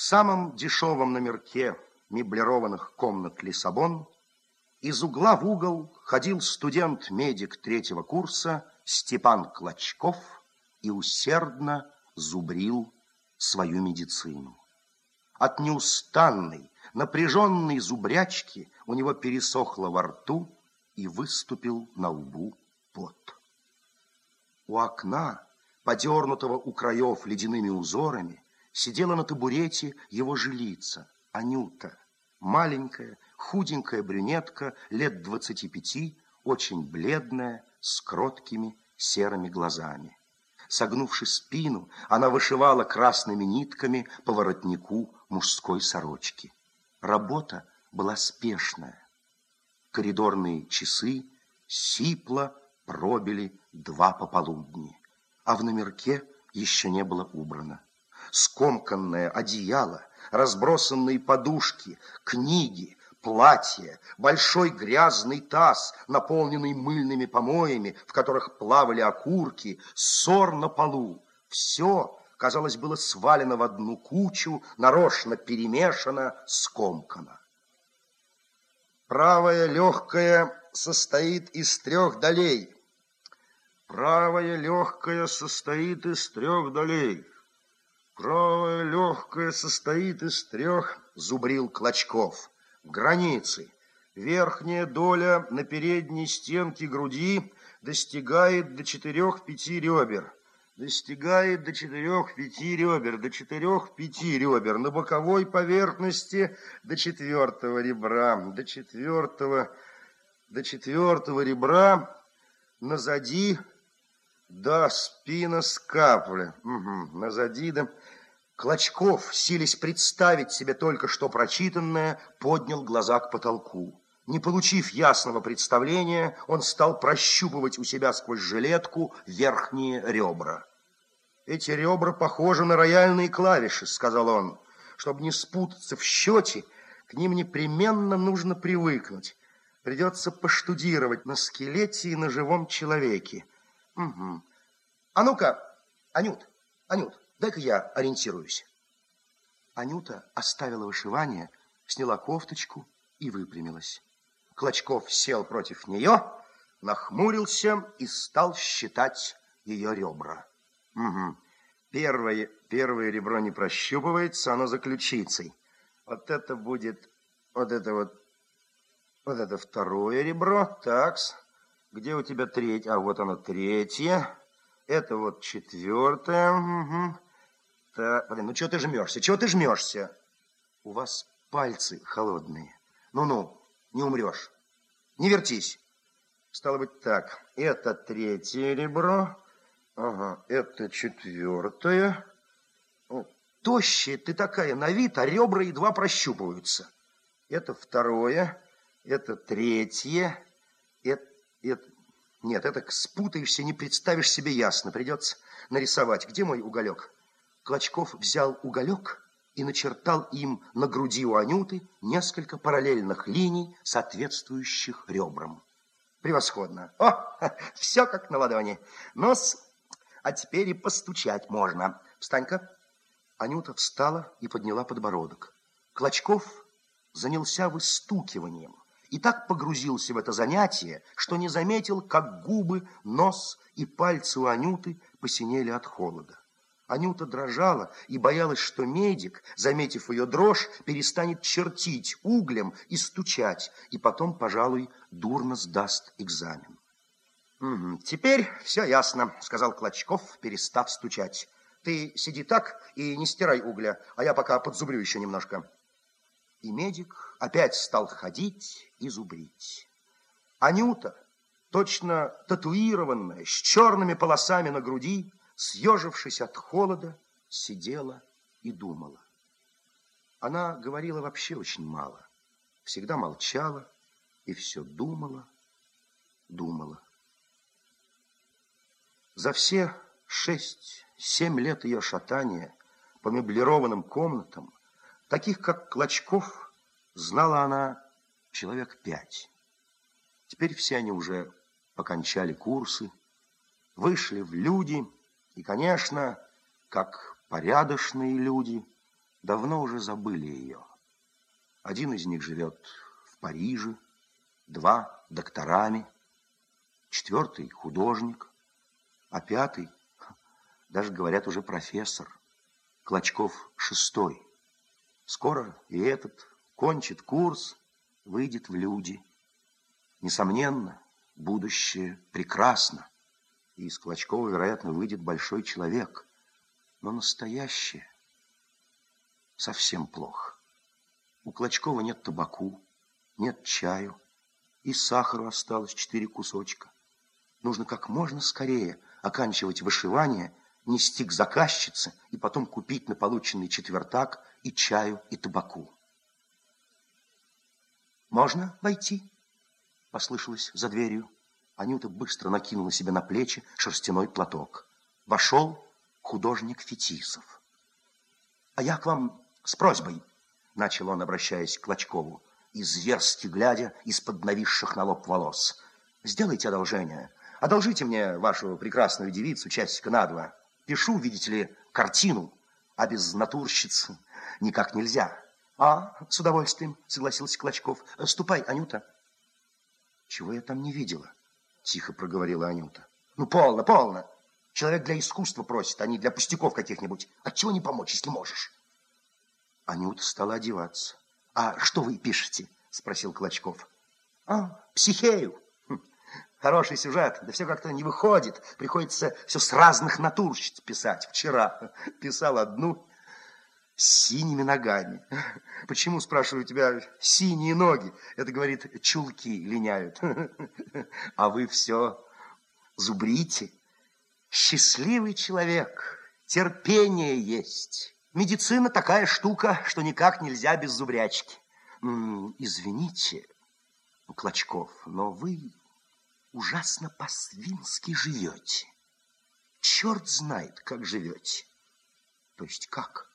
В самом дешевом номерке меблированных комнат Лиссабон из угла в угол ходил студент-медик третьего курса Степан Клочков и усердно зубрил свою медицину. От неустанной, напряженной зубрячки у него пересохло во рту и выступил на лбу пот. У окна, подернутого у краев ледяными узорами, сидела на табурете его жилица, Анюта, маленькая, худенькая брюнетка, лет двадцати пяти, очень бледная, с кроткими серыми глазами. Согнувши спину, она вышивала красными нитками по воротнику мужской сорочки. Работа была спешная. Коридорные часы сипло пробили два пополудни, а в номерке еще не было убрано. Скомканное одеяло, разбросанные подушки, книги, платье, большой грязный таз, наполненный мыльными помоями, в которых плавали окурки, ссор на полу. Все, казалось, было свалено в одну кучу, нарочно перемешано, скомкано. Правая легкая состоит из трех долей. Правая легкая состоит из трех долей. Правая легкая состоит из трех, зубрил Клочков границы. Верхняя доля на передней стенке груди достигает до четырех-пяти ребер. Достигает до четырех-пяти ребер, до четырех-пяти ребер. На боковой поверхности до четвертого ребра, до четвертого, до четвертого ребра. Назади до спина скапля. Угу, назади до... Клочков, силясь представить себе только что прочитанное, поднял глаза к потолку. Не получив ясного представления, он стал прощупывать у себя сквозь жилетку верхние ребра. «Эти ребра похожи на рояльные клавиши», — сказал он. «Чтобы не спутаться в счете, к ним непременно нужно привыкнуть. Придется поштудировать на скелете и на живом человеке. Угу. А ну-ка, Анют, Анют, Дай-ка я ориентируюсь. Анюта оставила вышивание, сняла кофточку и выпрямилась. Клочков сел против нее, нахмурился и стал считать ее ребра. Угу. Первое, первое ребро не прощупывается, оно за ключицей. Вот это будет, вот это вот, вот это второе ребро. Такс. Где у тебя третье? А вот оно третье. Это вот четвертое. Угу. Так, блин, ну чего ты жмешься? Чего ты жмешься? У вас пальцы холодные. Ну-ну, не умрешь. Не вертись. Стало быть так, это третье ребро. Ага, это четвертое. Тощая ты такая на вид, а ребра едва прощупываются. Это второе, это третье, это. Нет, это спутаешься, не представишь себе ясно. Придется нарисовать. Где мой уголек? Клочков взял уголек и начертал им на груди у Анюты несколько параллельных линий, соответствующих ребрам. Превосходно. О, все как на ладони. Нос, а теперь и постучать можно. Встань-ка. Анюта встала и подняла подбородок. Клочков занялся выстукиванием и так погрузился в это занятие, что не заметил, как губы, нос и пальцы у Анюты посинели от холода. Анюта дрожала и боялась, что медик, заметив ее дрожь, перестанет чертить углем и стучать, и потом, пожалуй, дурно сдаст экзамен. «Угу, «Теперь все ясно», — сказал Клочков, перестав стучать. «Ты сиди так и не стирай угля, а я пока подзубрю еще немножко». И медик опять стал ходить и зубрить. Анюта, точно татуированная, с черными полосами на груди, съежившись от холода, сидела и думала. Она говорила вообще очень мало, всегда молчала и все думала, думала. За все шесть-семь лет ее шатания по меблированным комнатам, таких как Клочков, знала она человек пять. Теперь все они уже покончали курсы, вышли в люди – и, конечно, как порядочные люди, давно уже забыли ее. Один из них живет в Париже, два докторами, четвертый художник, а пятый, даже говорят, уже профессор, Клочков шестой. Скоро и этот кончит курс, выйдет в люди. Несомненно, будущее прекрасно, и из Клочкова, вероятно, выйдет большой человек. Но настоящее совсем плохо. У Клочкова нет табаку, нет чаю, и сахару осталось четыре кусочка. Нужно как можно скорее оканчивать вышивание, нести к заказчице и потом купить на полученный четвертак и чаю, и табаку. «Можно войти?» — послышалось за дверью. Анюта быстро накинула себе на плечи шерстяной платок. Вошел художник Фетисов. «А я к вам с просьбой», — начал он, обращаясь к Клочкову, и глядя из-под нависших на лоб волос. «Сделайте одолжение. Одолжите мне вашу прекрасную девицу часика на два. Пишу, видите ли, картину, а без натурщицы никак нельзя». «А, с удовольствием», — согласился Клочков. «Ступай, Анюта». «Чего я там не видела?» — тихо проговорила Анюта. «Ну, полно, полно. Человек для искусства просит, а не для пустяков каких-нибудь. Отчего не помочь, если можешь?» Анюта стала одеваться. «А что вы пишете?» — спросил Клочков. «А, психею. Хм, хороший сюжет, да все как-то не выходит. Приходится все с разных натурщиц писать. Вчера писал одну, синими ногами. Почему, спрашиваю тебя, синие ноги? Это, говорит, чулки линяют. А вы все зубрите. Счастливый человек, терпение есть. Медицина такая штука, что никак нельзя без зубрячки. Извините, Клочков, но вы ужасно по-свински живете. Черт знает, как живете. То есть как?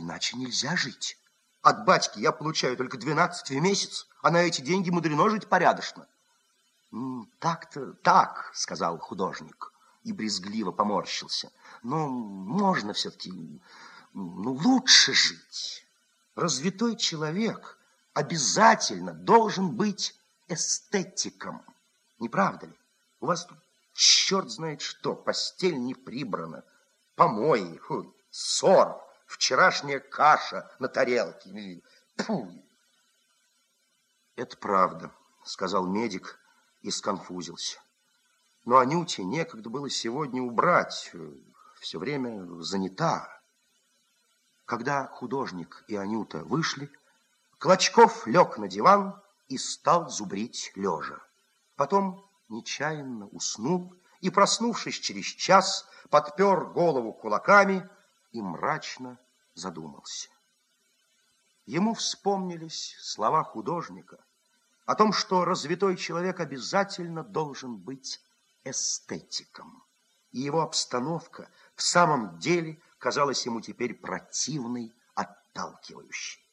Иначе нельзя жить. От батьки я получаю только 12 в месяц, а на эти деньги мудрено жить порядочно. Так-то так, сказал художник и брезгливо поморщился. Но можно все-таки ну, лучше жить. Развитой человек обязательно должен быть эстетиком. Не правда ли? У вас тут черт знает что, постель не прибрана, помои, фу, ссор вчерашняя каша на тарелке. Фу. Это правда, сказал медик и сконфузился. Но Анюте некогда было сегодня убрать, все время занята. Когда художник и Анюта вышли, Клочков лег на диван и стал зубрить лежа. Потом нечаянно уснул и, проснувшись через час, подпер голову кулаками и мрачно задумался. Ему вспомнились слова художника о том, что развитой человек обязательно должен быть эстетиком. И его обстановка в самом деле казалась ему теперь противной, отталкивающей.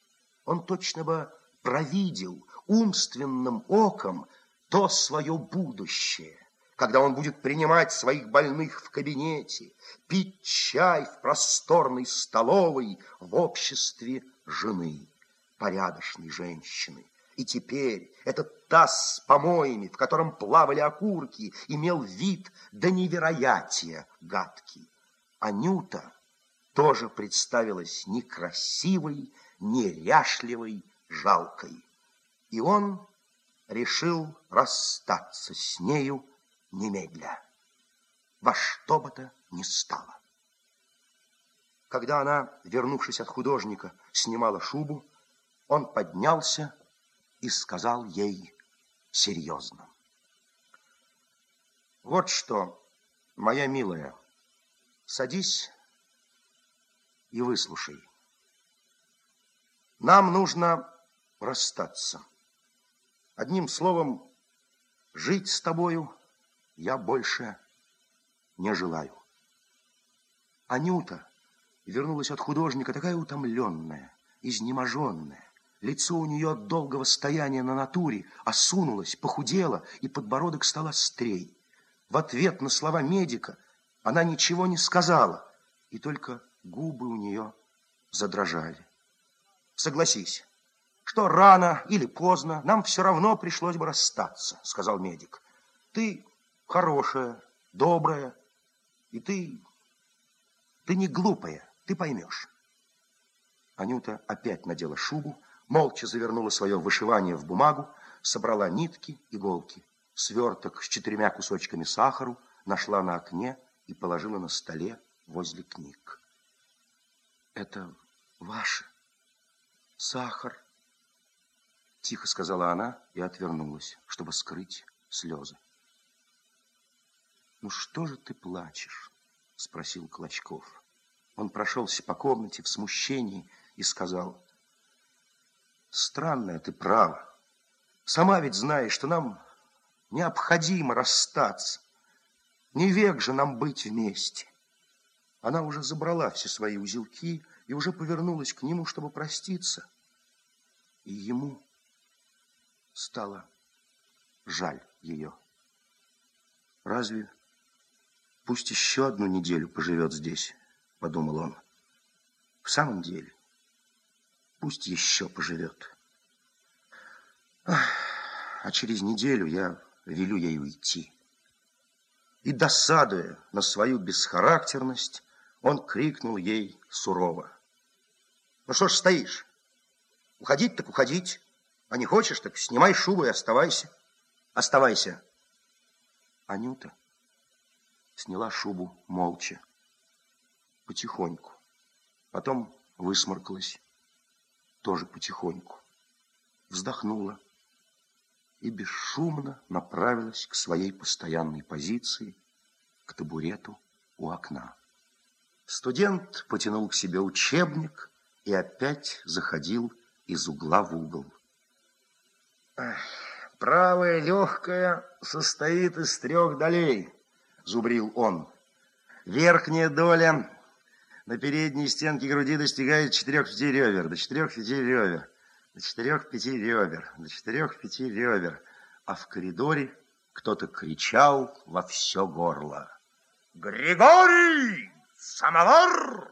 Он точно бы провидел умственным оком то свое будущее, когда он будет принимать своих больных в кабинете, пить чай в просторной столовой в обществе жены, порядочной женщины. И теперь этот таз с помоями, в котором плавали окурки, имел вид до невероятия гадкий. Анюта тоже представилась некрасивой, неряшливой, жалкой. И он решил расстаться с нею, немедля, во что бы то ни стало. Когда она, вернувшись от художника, снимала шубу, он поднялся и сказал ей серьезно. «Вот что, моя милая, садись и выслушай. Нам нужно расстаться. Одним словом, жить с тобою я больше не желаю. Анюта вернулась от художника такая утомленная, изнеможенная. Лицо у нее от долгого стояния на натуре осунулось, похудело, и подбородок стал острей. В ответ на слова медика она ничего не сказала, и только губы у нее задрожали. Согласись, что рано или поздно нам все равно пришлось бы расстаться, сказал медик. Ты хорошая, добрая, и ты... ты не глупая, ты поймешь. Анюта опять надела шубу, молча завернула свое вышивание в бумагу, собрала нитки, иголки, сверток с четырьмя кусочками сахару, нашла на окне и положила на столе возле книг. «Это ваше? Сахар?» Тихо сказала она и отвернулась, чтобы скрыть слезы. «Ну что же ты плачешь?» — спросил Клочков. Он прошелся по комнате в смущении и сказал, «Странная ты права. Сама ведь знаешь, что нам необходимо расстаться. Не век же нам быть вместе». Она уже забрала все свои узелки и уже повернулась к нему, чтобы проститься. И ему стало жаль ее. Разве пусть еще одну неделю поживет здесь, подумал он. В самом деле, пусть еще поживет. А через неделю я велю ей уйти. И, досадуя на свою бесхарактерность, он крикнул ей сурово. «Ну что ж стоишь? Уходить так уходить. А не хочешь, так снимай шубу и оставайся. Оставайся!» Анюта сняла шубу молча, потихоньку. Потом высморкалась, тоже потихоньку. Вздохнула и бесшумно направилась к своей постоянной позиции, к табурету у окна. Студент потянул к себе учебник и опять заходил из угла в угол. «Правая легкая состоит из трех долей», — зубрил он. «Верхняя доля на передней стенке груди достигает четырех-пяти ребер, до четырех-пяти ребер, до четырех-пяти ребер, до четырех-пяти ребер». А в коридоре кто-то кричал во все горло. «Григорий!» самовар